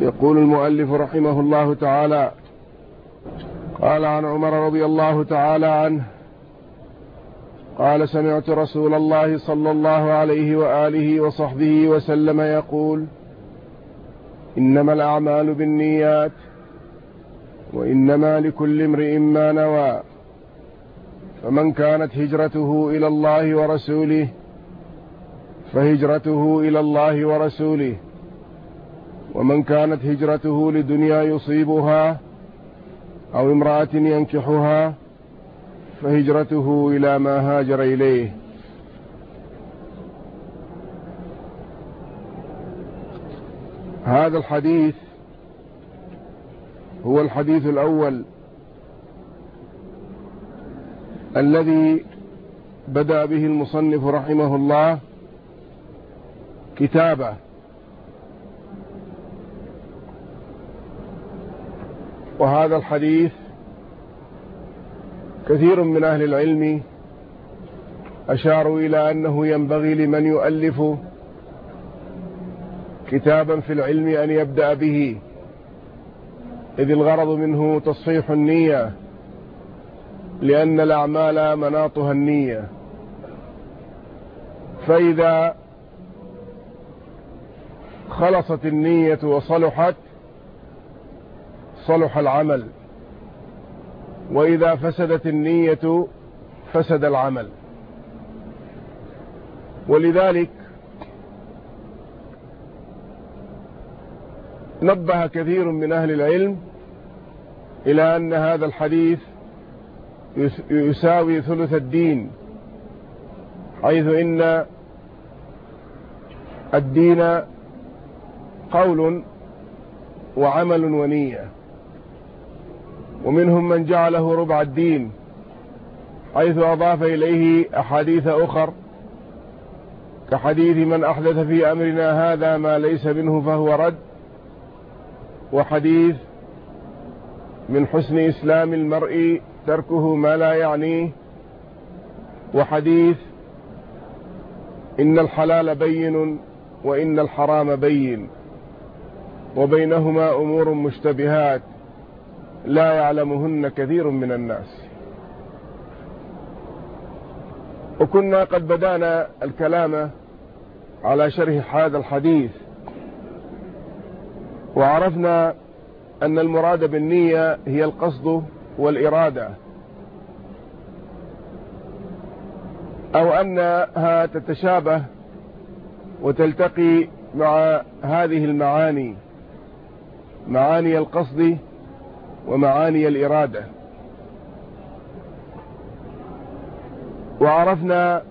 يقول المؤلف رحمه الله تعالى قال عن عمر رضي الله تعالى عنه قال سمعت رسول الله صلى الله عليه وآله وصحبه وسلم يقول إنما الأعمال بالنيات وإنما لكل امرئ ما نوى فمن كانت هجرته إلى الله ورسوله فهجرته إلى الله ورسوله ومن كانت هجرته لدنيا يصيبها أو امرأة ينكحها فهجرته إلى ما هاجر إليه. هذا الحديث هو الحديث الأول الذي بدأ به المصنف رحمه الله كتابه. وهذا الحديث كثير من أهل العلم أشاروا إلى أنه ينبغي لمن يؤلف كتابا في العلم أن يبدأ به إذ الغرض منه تصحيح النية لأن الأعمال مناطها النية. فإذا خلصت النية وصلحت صلح العمل. وإذا فسدت النية فسد العمل. ولذلك نبه كثير من أهل العلم إلى أن هذا الحديث يساوي ثلث الدين حيث إن الدين قول وعمل ونية. ومنهم من جعله ربع الدين حيث أضاف إليه أحاديث أخر كحديث من أحدث في أمرنا هذا ما ليس منه فهو رد وحديث من حسن إسلام المرء تركه ما لا يعنيه وحديث إن الحلال بين وإن الحرام بين وبينهما أمور مشتبهات. لا يعلمهن كثير من الناس. وكنا قد بدأنا الكلام على شرح هذا الحديث وعرفنا أن المراد بالنية هي القصد والإرادة أو أنها تتشابه وتلتقي مع هذه المعاني معاني القصد ومعاني الإرادة. وعرفنا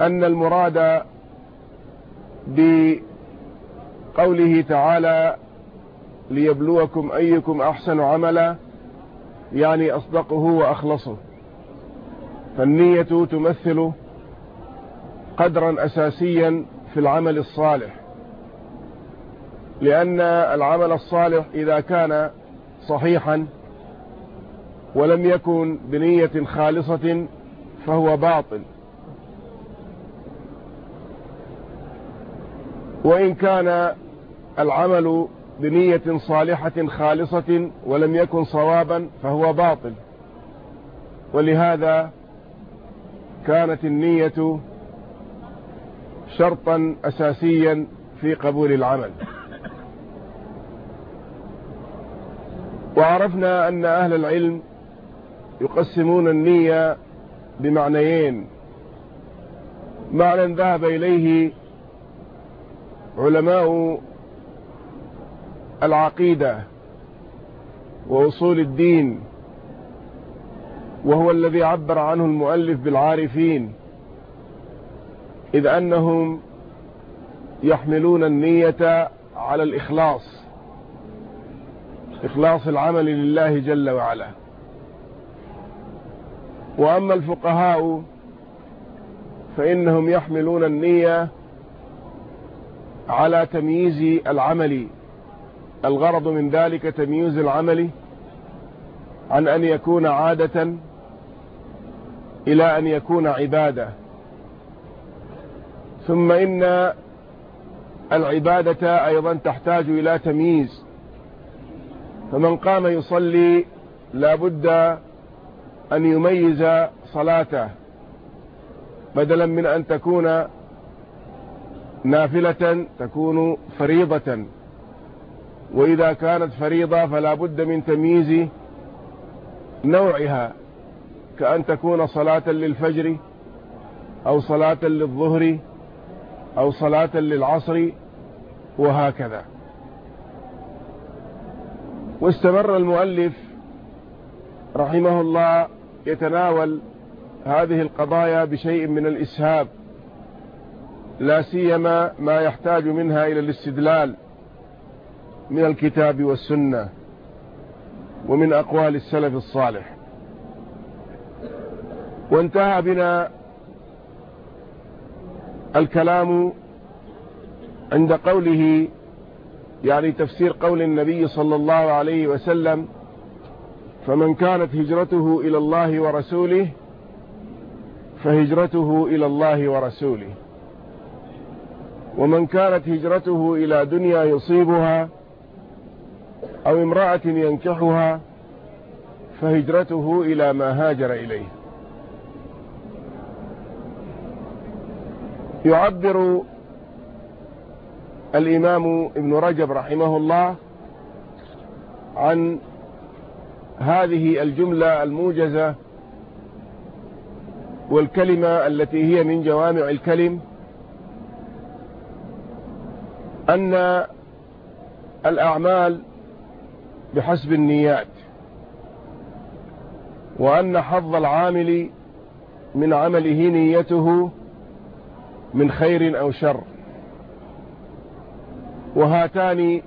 أن المراد بقوله تعالى ليبلوكم أيكم أحسن عملا يعني أصدقه وأخلصه. فالنية تمثل قدرا أساسيا في العمل الصالح. لأن العمل الصالح إذا كان صحيحا ولم يكن بنية خالصة فهو باطل. وإن كان العمل بنية صالحة خالصة ولم يكن صوابا فهو باطل. ولهذا كانت النية شرطا أساسيا في قبول العمل. وعرفنا أن أهل العلم يقسمون النية بمعنيين. معنى ذهب إليه علماء العقيدة وأصول الدين وهو الذي عبر عنه المؤلف بالعارفين إذ أنهم يحملون النية على الإخلاص. إخلاص العمل لله جل وعلا. وأما الفقهاء فإنهم يحملون النية على تمييز العمل. الغرض من ذلك تمييز العمل عن أن يكون عادة إلى أن يكون عبادة. ثم إن العبادة أيضا تحتاج إلى تمييز. فمن قام يصلي لا بد أن يميز صلاته بدلا من أن تكون نافلة تكون فريضة. وإذا كانت فريضة فلا بد من تمييز نوعها كأن تكون صلاة للفجر أو صلاة للظهر أو صلاة للعصر وهكذا. واستمر المؤلف رحمه الله يتناول هذه القضايا بشيء من الإسهاب لا سيما ما يحتاج منها إلى الاستدلال من الكتاب والسنة ومن أقوال السلف الصالح. وانتهى بنا الكلام عند قوله يعني تفسير قول النبي صلى الله عليه وسلم فمن كانت هجرته إلى الله ورسوله فهجرته إلى الله ورسوله. ومن كانت هجرته إلى دنيا يصيبها أو امرأة ينكحها فهجرته إلى ما هاجر إليه. يعبر الإمام ابن رجب رحمه الله عن هذه الجملة الموجزة والكلمة التي هي من جوامع الكلم أن الأعمال بحسب النيات وأن حظ العامل من عمله نيته من خير أو شر. وهاتان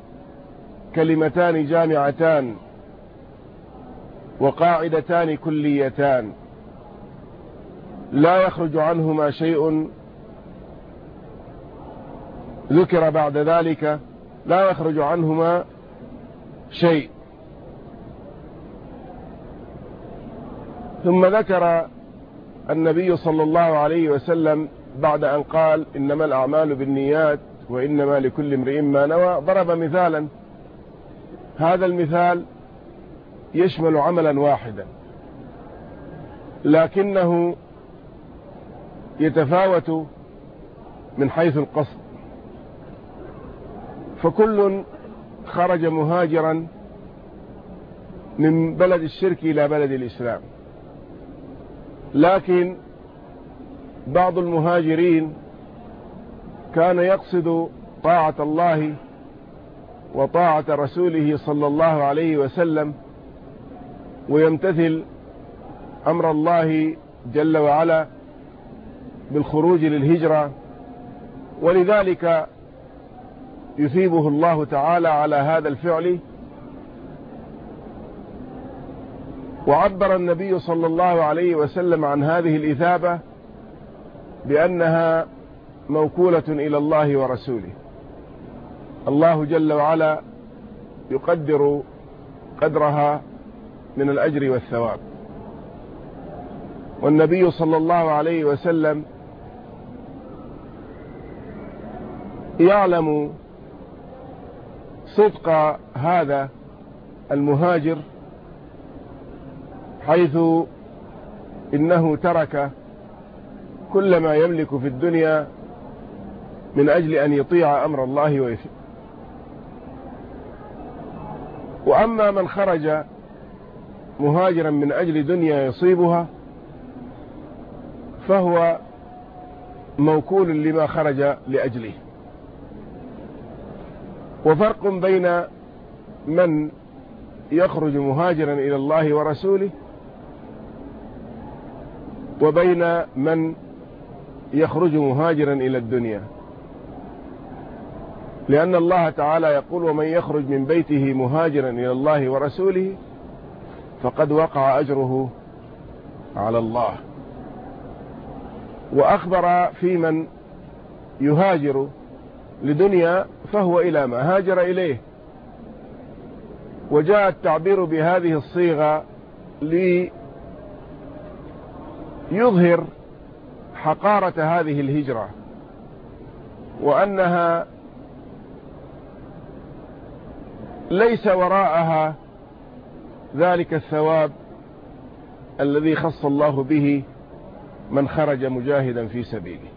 كلمتان جامعتان وقاعدتان كليتان. لا يخرج عنهما شيء. ذكر بعد ذلك لا يخرج عنهما شيء. ثم ذكر النبي صلى الله عليه وسلم بعد أن قال إنما الأعمال بالنيات وإنما لكل امرئ ما نوى. ضرب مثالا. هذا المثال يشمل عملا واحدا. لكنه يتفاوت من حيث القصد. فكل خرج مهاجرا من بلد الشرك إلى بلد الإسلام. لكن بعض المهاجرين كان يقصد طاعة الله وطاعة رسوله صلى الله عليه وسلم ويمتثل أمر الله جل وعلا بالخروج للهجرة ولذلك يثيبه الله تعالى على هذا الفعل. وعبر النبي صلى الله عليه وسلم عن هذه الإثابة بأنها موكولة إلى الله ورسوله. الله جل وعلا يقدر قدرها من الأجر والثواب. والنبي صلى الله عليه وسلم يعلم صدق هذا المهاجر حيث إنه ترك كل ما يملك في الدنيا من أجل أن يطيع أمر الله ويفي وأما من خرج مهاجرا من أجل دنيا يصيبها فهو موكول لما خرج لأجله. وفرق بين من يخرج مهاجرا إلى الله ورسوله وبين من يخرج مهاجرا إلى الدنيا. لأن الله تعالى يقول ومن يخرج من بيته مهاجرا إلى الله ورسوله فقد وقع أجره على الله. وأخبر في من يهاجر لدنيا فهو إلى ما هاجر إليه. وجاء التعبير بهذه الصيغة ليظهر حقارة هذه الهجرة وأنها ليس وراءها ذلك الثواب الذي خص الله به من خرج مجاهدا في سبيله.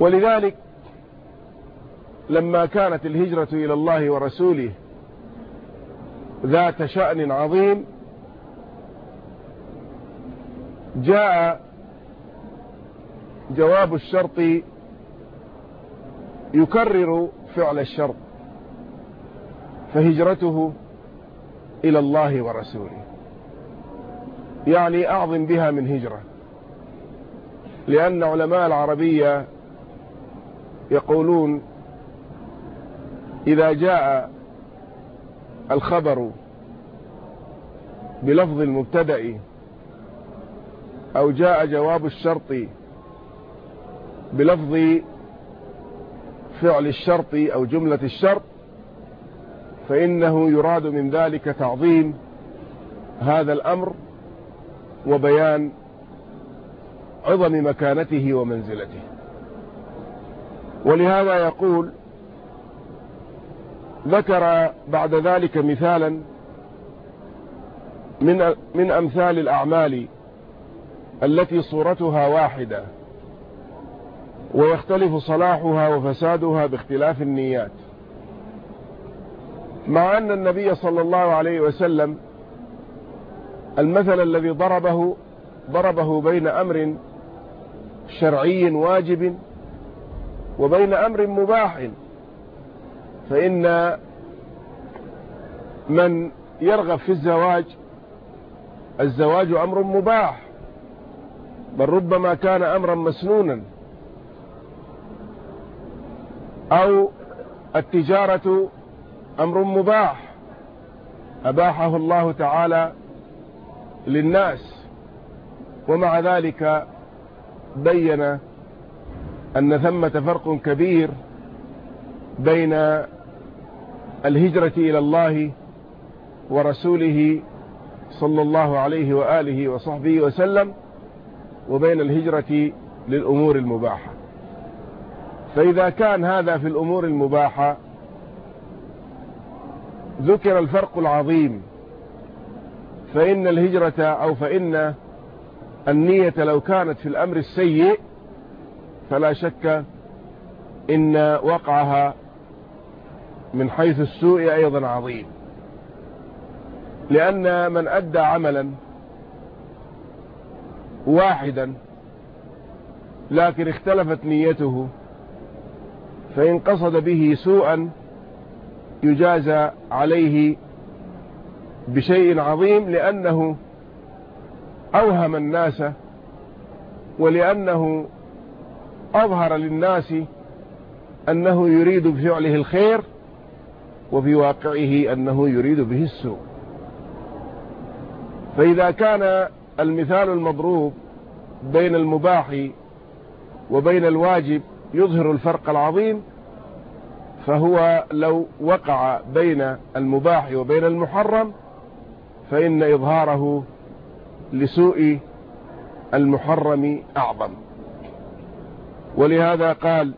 ولذلك لما كانت الهجرة إلى الله ورسوله ذات شأن عظيم جاء جواب الشرط يكرر فعل الشرط فهجرته إلى الله ورسوله. يعني أعظم بها من هجرة لأن علماء العربية يقولون إذا جاء الخبر بلفظ المبتدأ أو جاء جواب الشرط بلفظ فعل الشرط أو جملة الشرط فإنه يراد من ذلك تعظيم هذا الأمر وبيان عظم مكانته ومنزلته. ولهذا يقول ذكر بعد ذلك مثالا من من أمثال الأعمال التي صورتها واحدة. ويختلف صلاحها وفسادها باختلاف النيات. مع أن النبي صلى الله عليه وسلم المثل الذي ضربه ضربه بين أمر شرعي واجب وبين أمر مباح فإن من يرغب في الزواج الزواج أمر مباح بل ربما كان أمرا مسنونا. أو التجارة أمر مباح. أباحه الله تعالى للناس ومع ذلك بين أن ثمة فرق كبير بين الهجرة إلى الله ورسوله صلى الله عليه وآله وصحبه وسلم وبين الهجرة للأمور المباحة. فإذا كان هذا في الأمور المباحة ذكر الفرق العظيم. فإن الهجرة أو فإن النية لو كانت في الأمر السيء فلا شك إن وقعها من حيث السوء أيضا عظيم. لأن من أدى عملا واحدا لكن اختلفت نيته فإن قصد به سوءا يجازى عليه بشيء عظيم لأنه أوهم الناس ولأنه أظهر للناس أنه يريد بفعله الخير وفي واقعه أنه يريد به السوء. فإذا كان المثال المضروب بين المباح وبين الواجب يظهر الفرق العظيم فهو لو وقع بين المباح وبين المحرم فإن إظهاره لسوء المحرم أعظم. ولهذا قال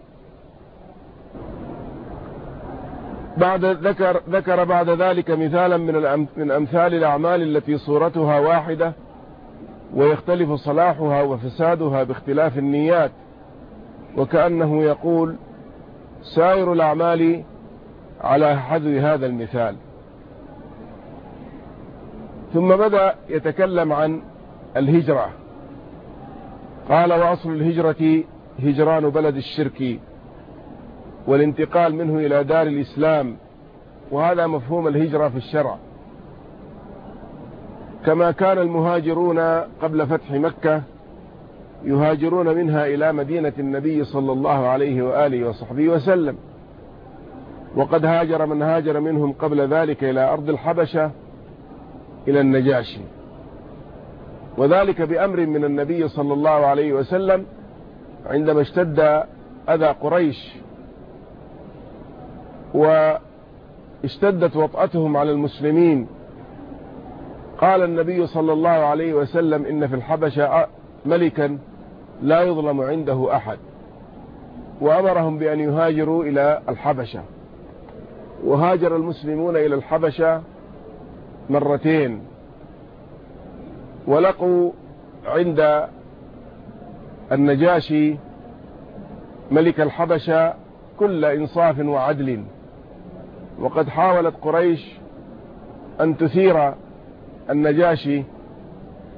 بعد ذكر ذكر بعد ذلك مثالا من من أمثال الأعمال التي صورتها واحدة ويختلف صلاحها وفسادها باختلاف النيات. وكأنه يقول سائر الأعمال على حذو هذا المثال. ثم بدأ يتكلم عن الهجرة. قال وأصل الهجرة هجران بلد الشرك والانتقال منه إلى دار الإسلام وهذا مفهوم الهجرة في الشرع. كما كان المهاجرون قبل فتح مكة يهاجرون منها إلى مدينة النبي صلى الله عليه وآله وصحبه وسلم. وقد هاجر من هاجر منهم قبل ذلك إلى أرض الحبشة إلى النجاشي. وذلك بأمر من النبي صلى الله عليه وسلم عندما اشتد أذى قريش. واشتدت وطأتهم على المسلمين. قال النبي صلى الله عليه وسلم إن في الحبشة ملكا لا يظلم عنده أحد. وأمرهم بأن يهاجروا إلى الحبشة. وهاجر المسلمون إلى الحبشة مرتين. ولقوا عند النجاشي ملك الحبشة كل إنصاف وعدل. وقد حاولت قريش أن تثير النجاشي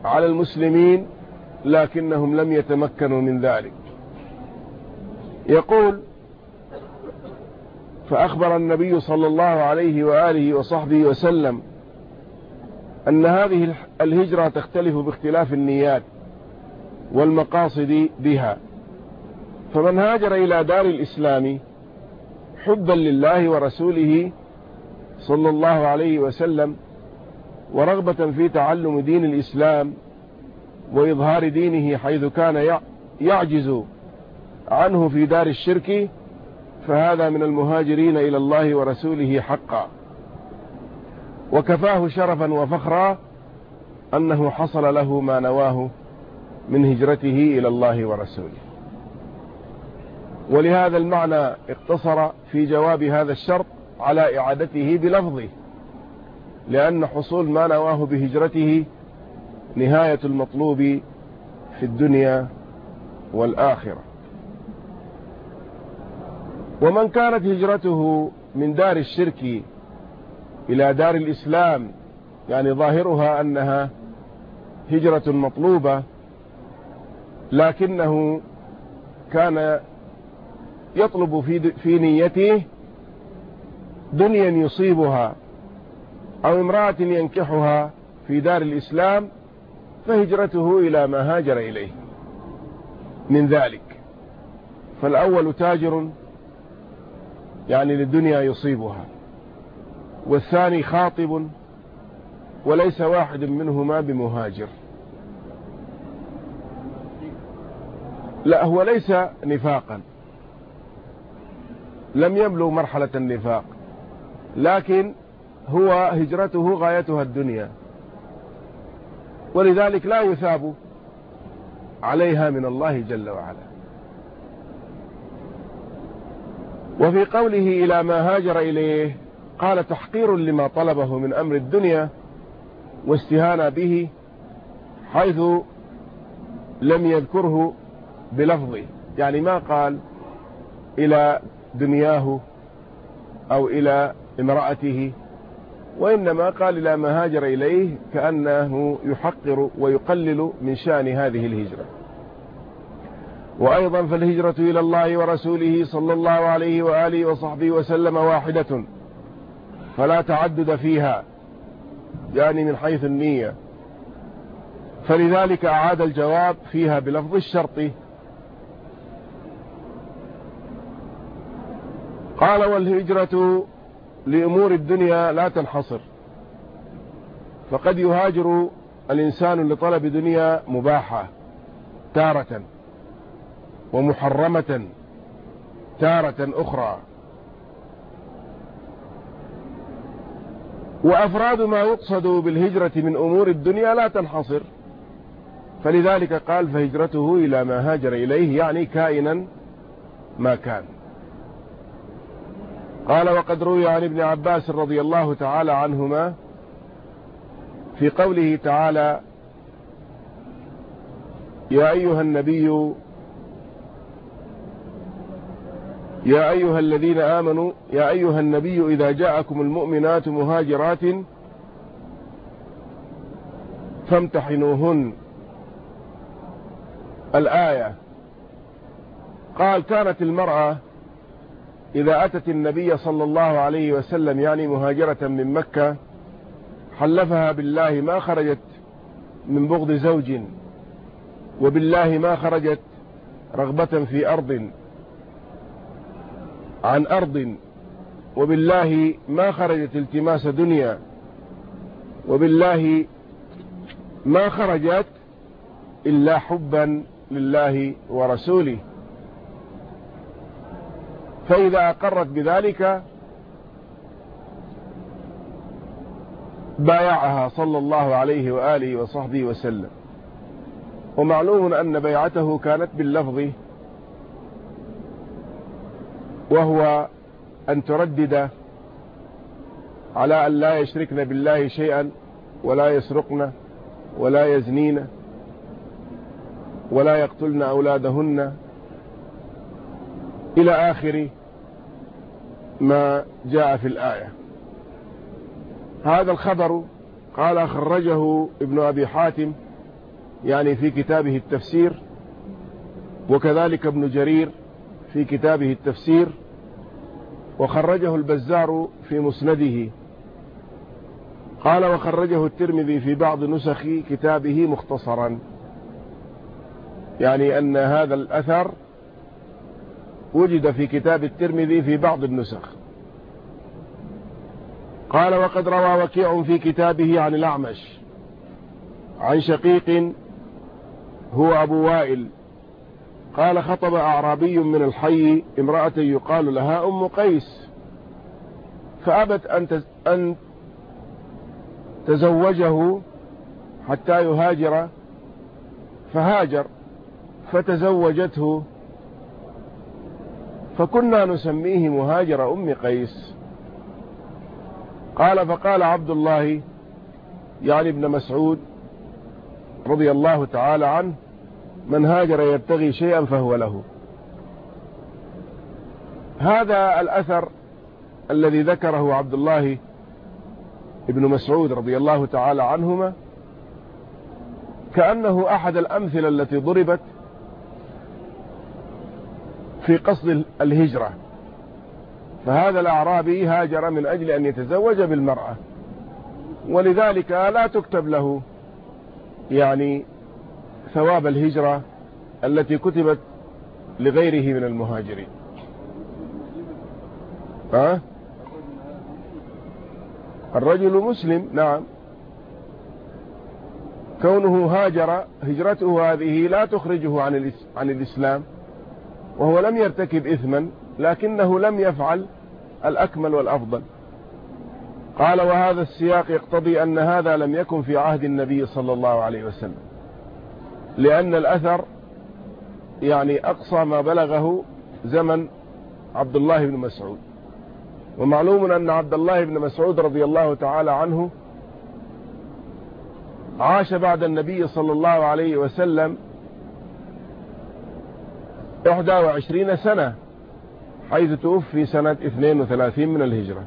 على المسلمين لكنهم لم يتمكنوا من ذلك. يقول فأخبر النبي صلى الله عليه وآله وصحبه وسلم أن هذه الهجرة تختلف باختلاف النيات والمقاصد بها. فمن هاجر إلى دار الإسلام حبا لله ورسوله صلى الله عليه وسلم ورغبة في تعلم دين الإسلام وإظهار دينه حيث كان يعجز عنه في دار الشرك فهذا من المهاجرين إلى الله ورسوله حقا. وكفاه شرفا وفخرا أنه حصل له ما نواه من هجرته إلى الله ورسوله. ولهذا المعنى اقتصر في جواب هذا الشرط على إعادته بلفظه لأن حصول ما نواه بهجرته نهاية المطلوب في الدنيا والآخرة. ومن كانت هجرته من دار الشرك إلى دار الإسلام يعني ظاهرها أنها هجرة مطلوبة لكنه كان يطلب في, في نيته دنيا يصيبها أو امرأة ينكحها في دار الإسلام فهجرته إلى ما هاجر إليه. من ذلك. فالأول تاجر يعني للدنيا يصيبها. والثاني خاطب وليس واحد منهما بمهاجر. لا هو ليس نفاقا. لم يبلغ مرحلة النفاق. لكن هو هجرته غايتها الدنيا. ولذلك لا يثاب عليها من الله جل وعلا. وفي قوله إلى ما هاجر إليه قال تحقير لما طلبه من أمر الدنيا واستهانة به حيث لم يذكره بلفظه. يعني ما قال إلى دنياه أو إلى امرأته وإنما قال إلى ما هاجر إليه كأنه يحقر ويقلل من شأن هذه الهجرة. وأيضا فالهجرة إلى الله ورسوله صلى الله عليه وآله وصحبه وسلم واحدة فلا تعدد فيها يعني من حيث النية. فلذلك أعاد الجواب فيها بلفظ الشرط. قال والهجرة لأمور الدنيا لا تنحصر. فقد يهاجر الإنسان لطلب دنيا مباحة تارة ومحرمة تارة أخرى. وأفراد ما يقصد بالهجرة من أمور الدنيا لا تنحصر. فلذلك قال فهجرته إلى ما هاجر إليه يعني كائنا ما كان. قال وقد روي عن ابن عباس رضي الله تعالى عنهما في قوله تعالى يا أيها النبي يا أيها الذين آمنوا يا أيها النبي إذا جاءكم المؤمنات مهاجرات فامتحنوهن. الآية قال كانت المرأة إذا أتت النبي صلى الله عليه وسلم يعني مهاجرة من مكة حلفها بالله ما خرجت من بغض زوج وبالله ما خرجت رغبة في أرض عن أرض وبالله ما خرجت التماس دنيا وبالله ما خرجت إلا حبا لله ورسوله. فإذا أقرت بذلك بايعها صلى الله عليه وآله وصحبه وسلم. ومعلوم أن بيعته كانت باللفظ وهو أن تردد على أن لا يشركن بالله شيئا ولا يسرقن ولا يزنين ولا يقتلن أولادهن إلى آخر ما جاء في الآية. هذا الخبر قال خرجه ابن أبي حاتم يعني في كتابه التفسير وكذلك ابن جرير في كتابه التفسير وخرجه البزار في مسنده. قال وخرجه الترمذي في بعض نسخ كتابه مختصرا. يعني أن هذا الأثر وجد في كتاب الترمذي في بعض النسخ. قال وقد روى وكيع في كتابه عن الأعمش عن شقيق هو أبو وائل. قال خطب أعرابي من الحي امرأة يقال لها أم قيس. فأبت أن أن تزوجه حتى يهاجر فهاجر فتزوجته فكنا نسميه مهاجر أم قيس. قال فقال عبد الله يعني ابن مسعود رضي الله تعالى عنه من هاجر يبتغي شيئا فهو له. هذا الأثر الذي ذكره عبد الله ابن مسعود رضي الله تعالى عنهما كأنه أحد الأمثلة التي ضربت في قصد الهجرة. فهذا الأعرابي هاجر من أجل أن يتزوج بالمرأة. ولذلك لا تكتب له يعني ثواب الهجرة التي كتبت لغيره من المهاجرين. ها؟ الرجل مسلم نعم. كونه هاجر هجرته هذه لا تخرجه عن عن الإسلام. وهو لم يرتكب إثما لكنه لم يفعل الأكمل والأفضل. قال وهذا السياق يقتضي أن هذا لم يكن في عهد النبي صلى الله عليه وسلم لأن الأثر يعني أقصى ما بلغه زمن عبد الله بن مسعود. ومعلوم أن عبد الله بن مسعود رضي الله تعالى عنه عاش بعد النبي صلى الله عليه وسلم 21 سنة حيث توفي سنة 32 من الهجرة.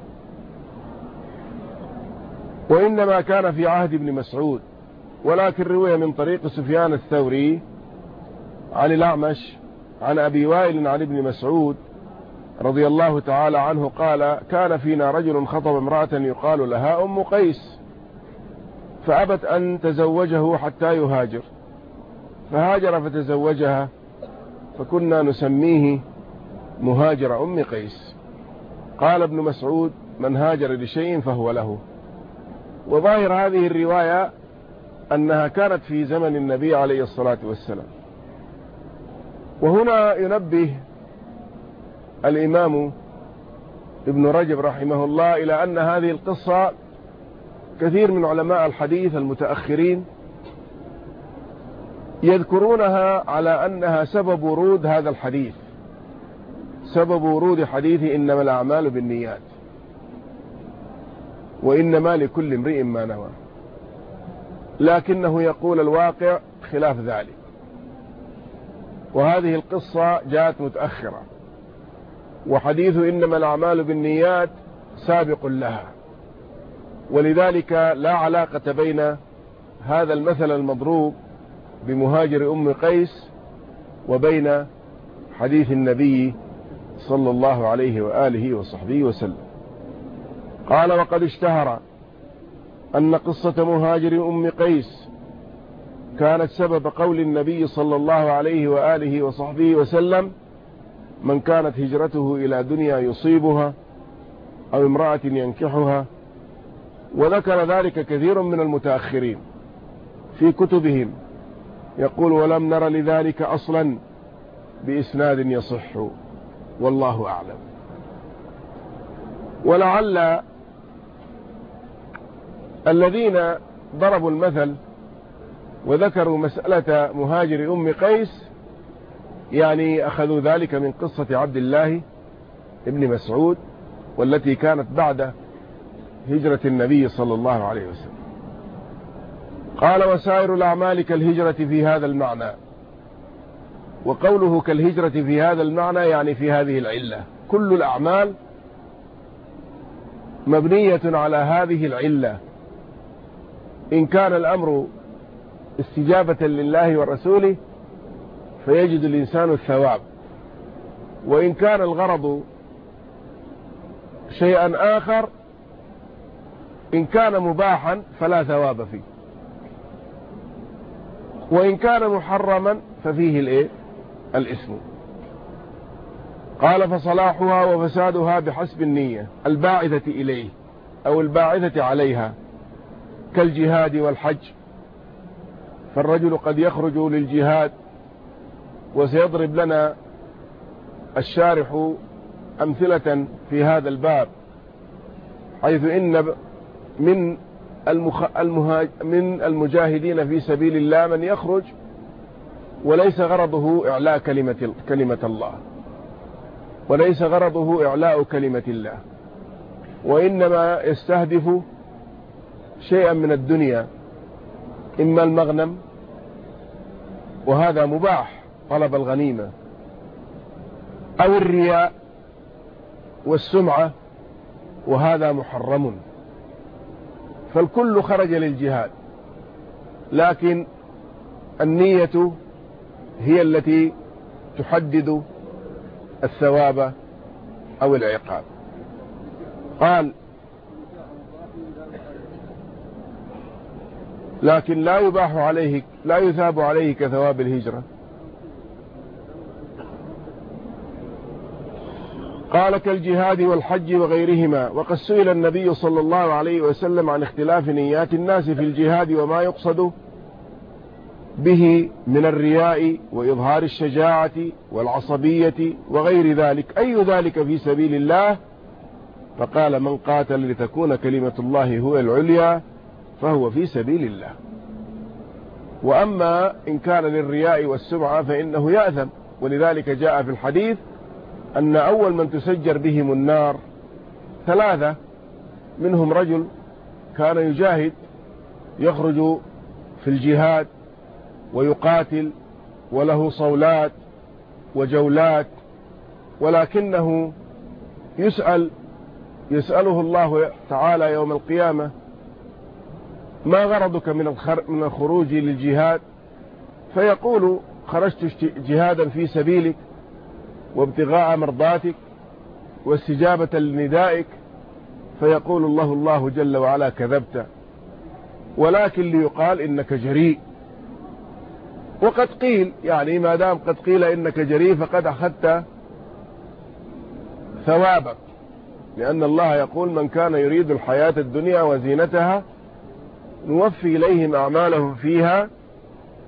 وإنما كان في عهد ابن مسعود ولكن روي من طريق سفيان الثوري عن الأعمش عن أبي وائل عن ابن مسعود رضي الله تعالى عنه قال كان فينا رجل خطب امرأة يقال لها أم قيس فأبت أن تزوجه حتى يهاجر. فهاجر فتزوجها فكنا نسميه مهاجر أم قيس. قال ابن مسعود من هاجر لشيء فهو له. وظاهر هذه الرواية أنها كانت في زمن النبي عليه الصلاة والسلام. وهنا ينبه الإمام ابن رجب رحمه الله إلى أن هذه القصة كثير من علماء الحديث المتأخرين يذكرونها على أنها سبب ورود هذا الحديث. سبب ورود حديث إنما الأعمال بالنيات. وإنما لكل امرئ ما نوى. لكنه يقول الواقع خلاف ذلك. وهذه القصة جاءت متأخرة. وحديث إنما الأعمال بالنيات سابق لها. ولذلك لا علاقة بين هذا المثل المضروب بمهاجر أم قيس وبين حديث النبي صلى الله عليه وآله وصحبه وسلم. قال وقد اشتهر أن قصة مهاجر أم قيس كانت سبب قول النبي صلى الله عليه وآله وصحبه وسلم من كانت هجرته إلى دنيا يصيبها أو امرأة ينكحها وذكر ذلك كثير من المتأخرين في كتبهم يقول ولم نر لذلك أصلا بإسناد يصح. والله أعلم. ولعل الذين ضربوا المثل وذكروا مسألة مهاجر أم قيس يعني أخذوا ذلك من قصة عبد الله ابن مسعود والتي كانت بعد هجرة النبي صلى الله عليه وسلم. قال وسائر الأعمال كالهجرة في هذا المعنى. وقوله كالهجرة في هذا المعنى يعني في هذه العلة. كل الأعمال مبنية على هذه العلة. إن كان الأمر استجابة لله ورسوله فيجد الإنسان الثواب. وإن كان الغرض شيئا آخر إن كان مباحا فلا ثواب فيه. وإن كان محرما ففيه الإيه؟ الاسم. قال فصلاحها وفسادها بحسب النية الباعثة إليه أو الباعثة عليها كالجهاد والحج. فالرجل قد يخرج للجهاد وسيضرب لنا الشارح أمثلة في هذا الباب حيث إن من المخ... المهاج... من المجاهدين في سبيل الله من يخرج وليس غرضه إعلاء كلمة, كلمة الله. وليس غرضه إعلاء كلمة الله. وإنما يستهدف شيئا من الدنيا إما المغنم وهذا مباح طلب الغنيمة أو الرياء والسمعة وهذا محرم. فالكل خرج للجهاد. لكن النية هي التي تحدد الثواب أو العقاب. قال لكن لا يباح عليه لا يثاب عليه كثواب الهجرة. قال كالجهاد والحج وغيرهما وقد سئل النبي صلى الله عليه وسلم عن اختلاف نيات الناس في الجهاد وما يقصد به من الرياء وإظهار الشجاعة والعصبية وغير ذلك. أي ذلك في سبيل الله؟ فقال من قاتل لتكون كلمة الله هو العليا فهو في سبيل الله. وأما إن كان للرياء والسمعة فإنه يأثم ولذلك جاء في الحديث أن أول من تسجر بهم النار ثلاثة منهم رجل كان يجاهد يخرج في الجهاد ويقاتل وله صولات وجولات ولكنه يسأل يسأله الله تعالى يوم القيامة ما غرضك من من الخروج للجهاد؟ فيقول خرجت جهادا في سبيلك وابتغاء مرضاتك واستجابة لندائك فيقول الله الله جل وعلا كذبت ولكن ليقال إنك جريء. وقد قيل يعني ما دام قد قيل إنك جريء فقد أخذت ثوابك. لأن الله يقول من كان يريد الحياة الدنيا وزينتها نوفي إليهم أعمالهم فيها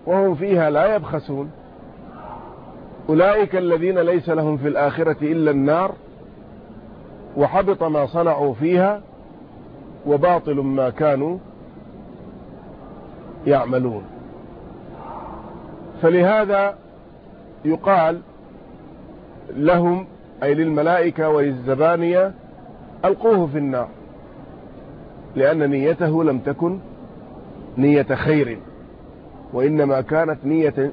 وهم فيها لا يبخسون. أولئك الذين ليس لهم في الآخرة إلا النار وحبط ما صنعوا فيها وباطل ما كانوا يعملون. فلهذا يقال لهم أي للملائكة وللزبانية ألقوه في النار لأن نيته لم تكن نية خير وإنما كانت نية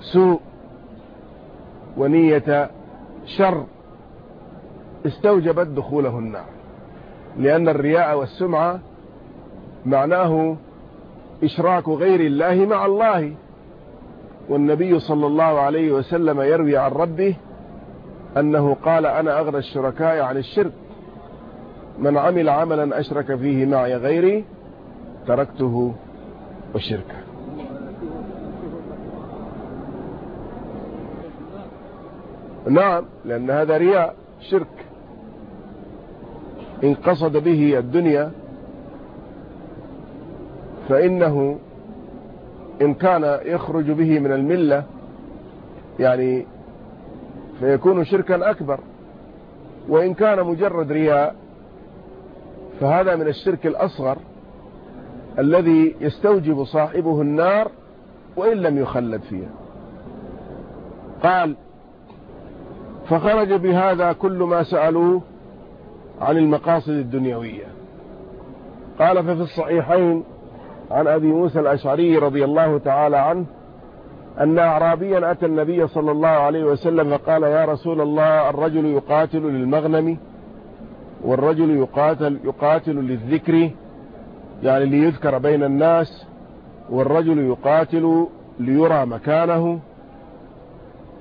سوء. ونية شر استوجبت دخوله النار. لأن الرياء والسمعة معناه إشراك غير الله مع الله. والنبي صلى الله عليه وسلم يروي عن ربه أنه قال أنا أغنى الشركاء عن الشرك. من عمل عملا أشرك فيه معي غيري تركته وشركه. نعم لأن هذا رياء شرك. إن قصد به الدنيا فإنه إن كان يخرج به من الملة يعني فيكون شركا أكبر. وإن كان مجرد رياء فهذا من الشرك الأصغر الذي يستوجب صاحبه النار وإن لم يخلد فيها. قال فخرج بهذا كل ما سألوه عن المقاصد الدنيوية. قال ففي الصحيحين عن أبي موسى الأشعري رضي الله تعالى عنه أن أعرابيا أتى النبي صلى الله عليه وسلم فقال يا رسول الله الرجل يقاتل للمغنم والرجل يقاتل, يقاتل للذكر يعني ليذكر بين الناس والرجل يقاتل ليرى مكانه.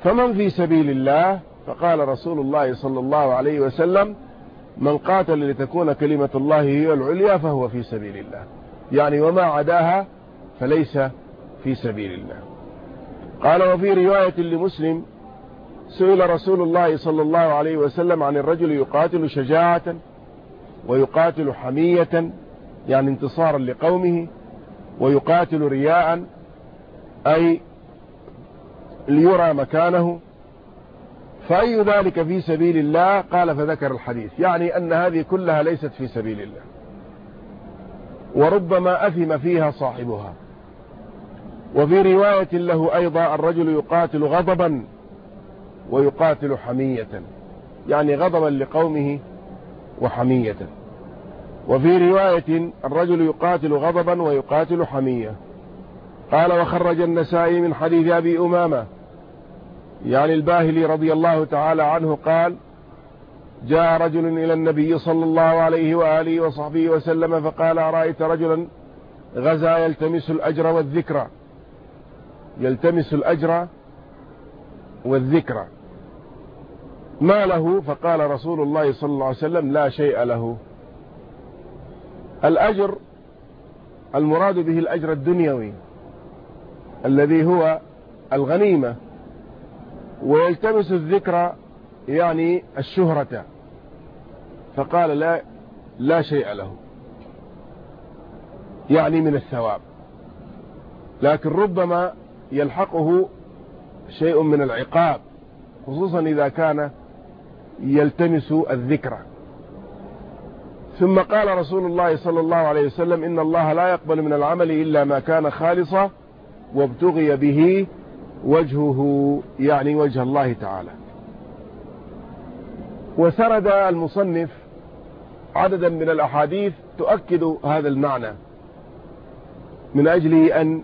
فمن في سبيل الله؟ فقال رسول الله صلى الله عليه وسلم من قاتل لتكون كلمة الله هي العليا فهو في سبيل الله. يعني وما عداها فليس في سبيل الله. قال وفي رواية لمسلم سئل رسول الله صلى الله عليه وسلم عن الرجل يقاتل شجاعة ويقاتل حمية يعني انتصارا لقومه ويقاتل رياء أي ليرى مكانه فأي ذلك في سبيل الله؟ قال فذكر الحديث. يعني أن هذه كلها ليست في سبيل الله. وربما أثم فيها صاحبها. وفي رواية له أيضا الرجل يقاتل غضبا ويقاتل حمية. يعني غضبا لقومه وحمية. وفي رواية الرجل يقاتل غضبا ويقاتل حمية. قال وخرج النسائي من حديث أبي أمامة. يعني الباهلي رضي الله تعالى عنه قال جاء رجل إلى النبي صلى الله عليه وآله وصحبه وسلم فقال أرأيت رجلا غزا يلتمس الأجر والذكرى يلتمس الأجر والذكرى ما له؟ فقال رسول الله صلى الله عليه وسلم لا شيء له. الأجر المراد به الأجر الدنيوي الذي هو الغنيمة. ويلتمس الذكرى يعني الشهرة. فقال لا لا شيء له. يعني من الثواب. لكن ربما يلحقه شيء من العقاب خصوصا إذا كان يلتمس الذكرى ثم قال رسول الله صلى الله عليه وسلم إن الله لا يقبل من العمل إلا ما كان خالصا وابتغي به وجهه يعني وجه الله تعالى. وسرد المصنف عددا من الأحاديث تؤكد هذا المعنى من أجل أن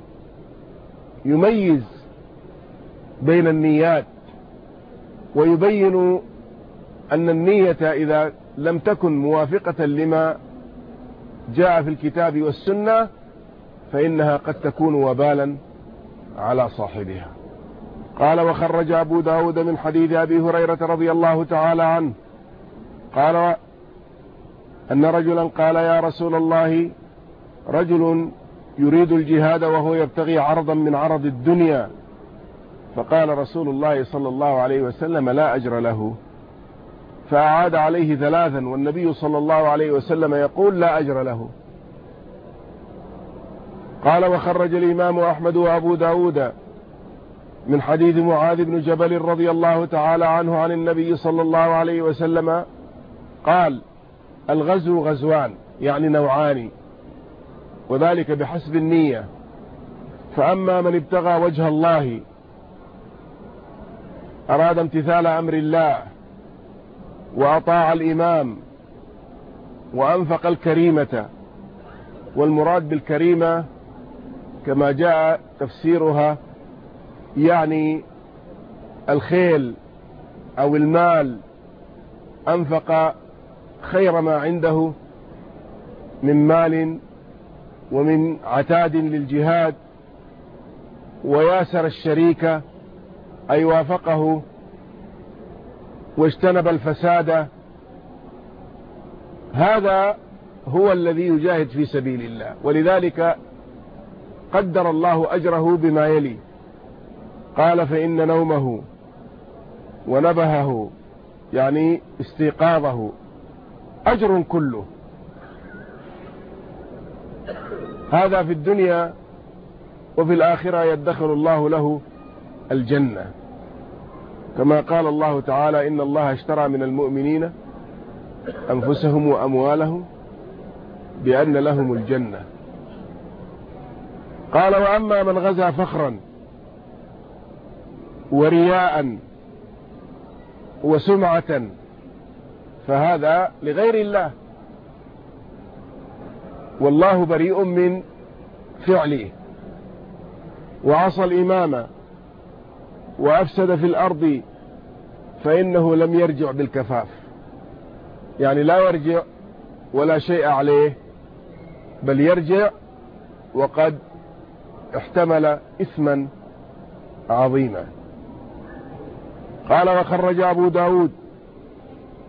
يميز بين النيات ويبين أن النية إذا لم تكن موافقة لما جاء في الكتاب والسنة فإنها قد تكون وبالا على صاحبها. قال وخرج أبو داود من حديث أبي هريرة رضي الله تعالى عنه. قال أن رجلا قال يا رسول الله رجل يريد الجهاد وهو يبتغي عرضا من عرض الدنيا. فقال رسول الله صلى الله عليه وسلم لا أجر له. فأعاد عليه ثلاثا والنبي صلى الله عليه وسلم يقول لا أجر له. قال وخرج الإمام أحمد وأبو داود من حديث معاذ بن جبل رضي الله تعالى عنه عن النبي صلى الله عليه وسلم قال الغزو غزوان يعني نوعان وذلك بحسب النية. فأما من ابتغى وجه الله أراد امتثال أمر الله وأطاع الإمام وأنفق الكريمة والمراد بالكريمة كما جاء تفسيرها يعني الخيل أو المال أنفق خير ما عنده من مال ومن عتاد للجهاد وياسر الشريك أي وافقه واجتنب الفساد. هذا هو الذي يجاهد في سبيل الله ولذلك قدر الله أجره بما يلي. قال فإن نومه ونبهه يعني استيقاظه أجر كله. هذا في الدنيا وفي الآخرة يدخل الله له الجنة. كما قال الله تعالى إن الله اشترى من المؤمنين أنفسهم وأموالهم بأن لهم الجنة. قال وأما من غزا فخرا ورياء وسمعة فهذا لغير الله. والله بريء من فعله. وعصى الإمام وأفسد في الأرض فإنه لم يرجع بالكفاف. يعني لا يرجع ولا شيء عليه بل يرجع وقد احتمل إثما عظيما. قال وخرج أبو داود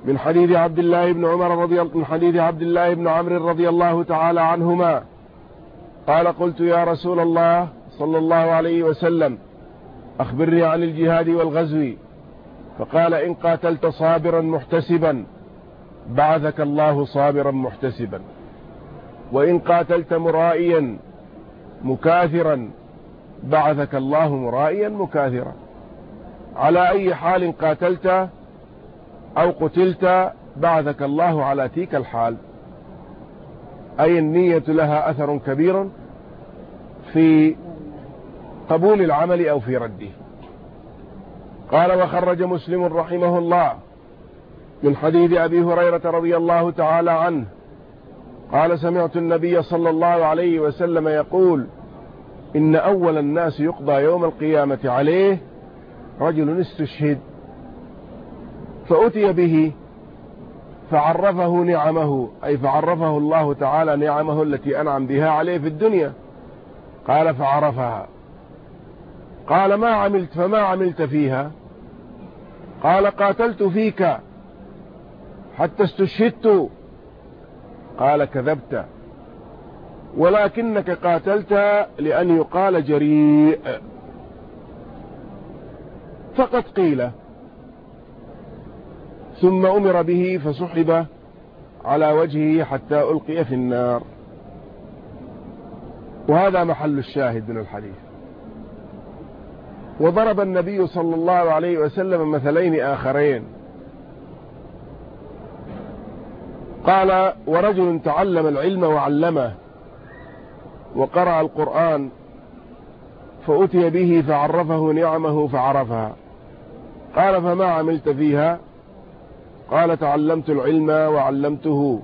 من حديث عبد الله بن عمر رضي من حديث عبد الله بن عمرو رضي الله تعالى عنهما. قال قلت يا رسول الله صلى الله عليه وسلم أخبرني عن الجهاد والغزو. فقال إن قاتلت صابرا محتسبا بعثك الله صابرا محتسبا. وإن قاتلت مرائيا مكاثرا بعثك الله مرائيا مكاثرا. على أي حال قاتلت أو قتلت بعثك الله على تلك الحال. أي النية لها أثر كبير في قبول العمل أو في رده. قال وخرج مسلم رحمه الله من حديث أبي هريرة رضي الله تعالى عنه. قال سمعت النبي صلى الله عليه وسلم يقول إن أول الناس يقضى يوم القيامة عليه رجل استشهد فأتي به فعرفه نعمه أي فعرفه الله تعالى نعمه التي أنعم بها عليه في الدنيا. قال فعرفها. قال ما عملت؟ فما عملت فيها؟ قال قاتلت فيك حتى استشهدت. قال كذبت. ولكنك قاتلت لأن يقال جريء. فقد قيل. ثم أمر به فسحب على وجهه حتى ألقي في النار. وهذا محل الشاهد من الحديث. وضرب النبي صلى الله عليه وسلم مثلين آخرين. قال ورجل تعلم العلم وعلمه وقرأ القرآن فأتي به فعرفه نعمه فعرفها. قال فما عملت فيها؟ قال تعلمت العلم وعلمته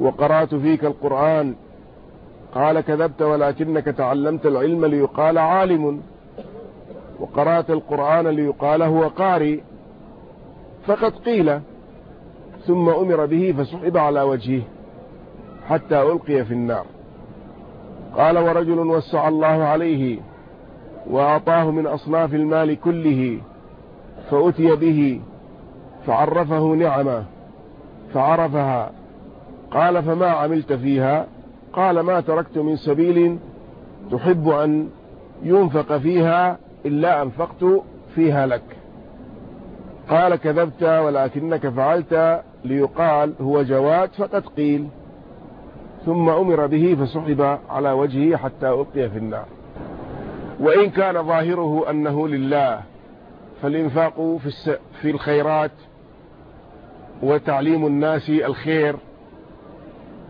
وقرأت فيك القرآن. قال كذبت ولكنك تعلمت العلم ليقال عالم وقرأت القرآن ليقال هو قارئ. فقد قيل ثم أمر به فسحب على وجهه حتى ألقي في النار. قال ورجل وسع الله عليه وأعطاه من أصناف المال كله فأتي به فعرفه نعمه فعرفها قال فما عملت فيها؟ قال ما تركت من سبيل تحب أن ينفق فيها إلا أنفقت فيها لك. قال كذبت ولكنك فعلت ليقال هو جواد فقد قيل. ثم أمر به فسحب على وجهه حتى ألقي في النار. وإن كان ظاهره أنه لله فالإنفاق في, في الخيرات وتعليم الناس الخير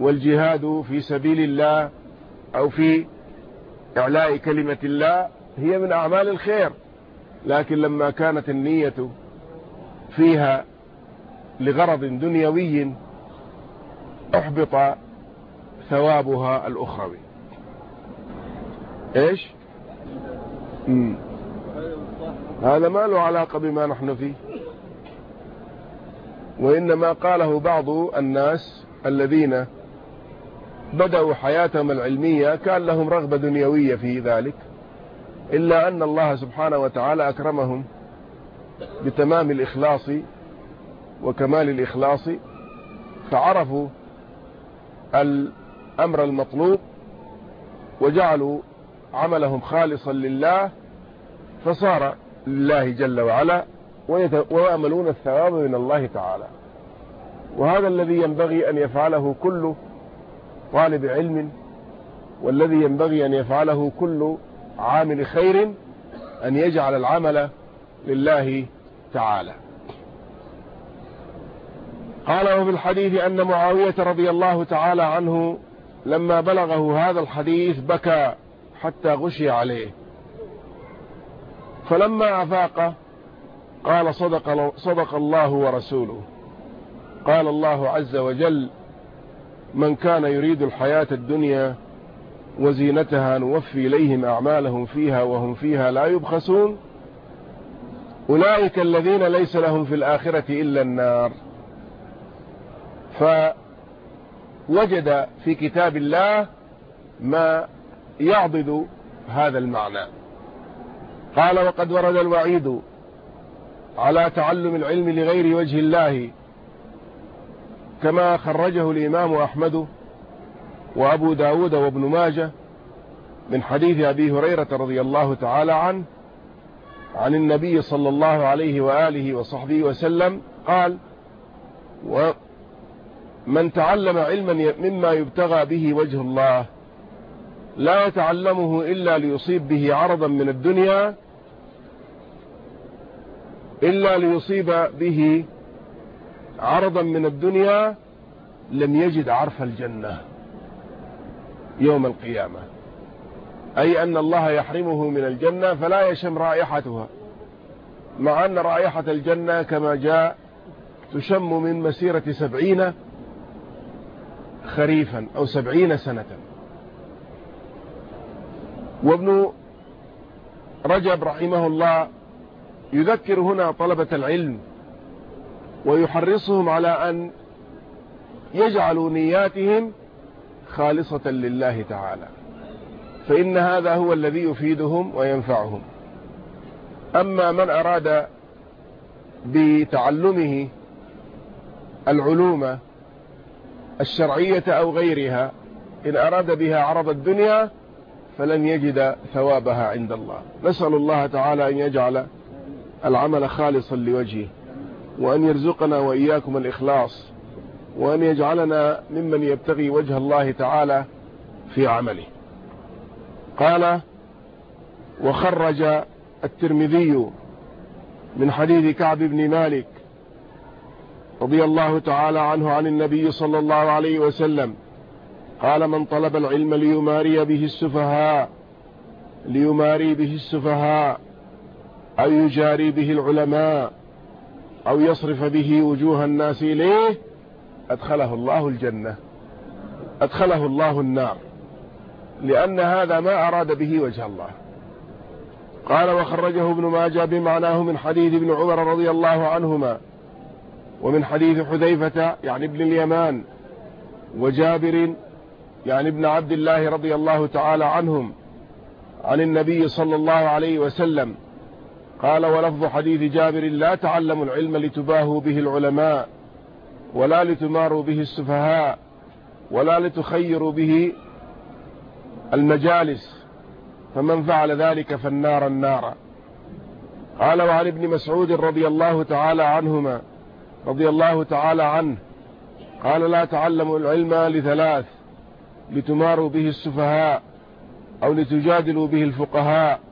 والجهاد في سبيل الله أو في إعلاء كلمة الله هي من أعمال الخير. لكن لما كانت النية فيها لغرض دنيوي أحبط ثوابها الأخروي. إيش؟ مم. هذا ما له علاقة بما نحن فيه. وإنما قاله بعض الناس الذين بدأوا حياتهم العلمية كان لهم رغبة دنيوية في ذلك إلا أن الله سبحانه وتعالى أكرمهم بتمام الإخلاص وكمال الإخلاص فعرفوا الأمر المطلوب وجعلوا عملهم خالصا لله فصار لله جل وعلا ويأملون الثواب من الله تعالى. وهذا الذي ينبغي أن يفعله كل طالب علم والذي ينبغي أن يفعله كل عامل خير أن يجعل العمل لله تعالى. قال وفي الحديث أن معاوية رضي الله تعالى عنه لما بلغه هذا الحديث بكى حتى غشي عليه. فلما أفاق قال صدق, صدق الله ورسوله. قال الله عز وجل من كان يريد الحياة الدنيا وزينتها نوفي إليهم أعمالهم فيها وهم فيها لا يبخسون. أولئك الذين ليس لهم في الآخرة إلا النار. فوجد في كتاب الله ما يعضد هذا المعنى. قال وقد ورد الوعيد على تعلم العلم لغير وجه الله كما خرجه الإمام أحمد وأبو داود وابن ماجه من حديث أبي هريرة رضي الله تعالى عنه عن النبي صلى الله عليه وآله وصحبه وسلم قال ومن تعلم علما مما يبتغى به وجه الله لا يتعلمه إلا ليصيب به عرضا من الدنيا إلا ليصيب به عرضا من الدنيا لم يجد عرف الجنة يوم القيامة. أي أن الله يحرمه من الجنة فلا يشم رائحتها مع أن رائحة الجنة كما جاء تشم من مسيرة سبعين خريفا أو سبعين سنة. وابن رجب رحمه الله يذكر هنا طلبة العلم ويحرصهم على أن يجعلوا نياتهم خالصة لله تعالى. فإن هذا هو الذي يفيدهم وينفعهم. أما من أراد بتعلمه العلوم الشرعية أو غيرها إن أراد بها عرض الدنيا فلن يجد ثوابها عند الله. نسأل الله تعالى أن يجعل العمل خالصا لوجهه وأن يرزقنا وإياكم الإخلاص وأن يجعلنا ممن يبتغي وجه الله تعالى في عمله. قال وخرج الترمذي من حديث كعب بن مالك رضي الله تعالى عنه عن النبي صلى الله عليه وسلم قال من طلب العلم ليماري به السفهاء ليماري به السفهاء أو يجاري به العلماء أو يصرف به وجوه الناس إليه أدخله الله الجنة أدخله الله النار لأن هذا ما أراد به وجه الله. قال وخرجه ابن ماجه بمعناه من حديث ابن عمر رضي الله عنهما ومن حديث حذيفة يعني ابن اليمان وجابر يعني ابن عبد الله رضي الله تعالى عنهم عن النبي صلى الله عليه وسلم قال ولفظ حديث جابر لا تعلموا العلم لتباهوا به العلماء ولا لتماروا به السفهاء ولا لتخيروا به المجالس فمن فعل ذلك فالنار النار. قال وعن ابن مسعود رضي الله تعالى عنهما رضي الله تعالى عنه قال لا تعلموا العلم لثلاث لتماروا به السفهاء أو لتجادلوا به الفقهاء.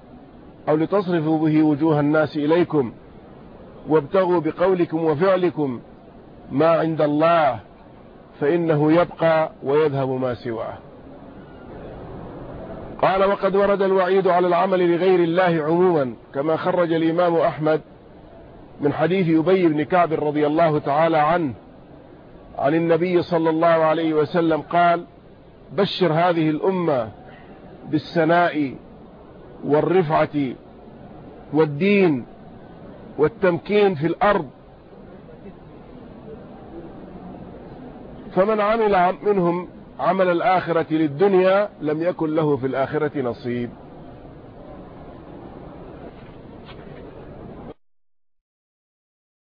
أو لتصرفوا به وجوه الناس إليكم وابتغوا بقولكم وفعلكم ما عند الله فإنه يبقى ويذهب ما سواه. قال وقد ورد الوعيد على العمل لغير الله عموما كما خرج الإمام أحمد من حديث يبي بن كعب رضي الله تعالى عنه عن النبي صلى الله عليه وسلم قال بشر هذه الأمة بالسناء والرفعة والدين والتمكين في الأرض. فمن عمل منهم عمل الآخرة للدنيا لم يكن له في الآخرة نصيب.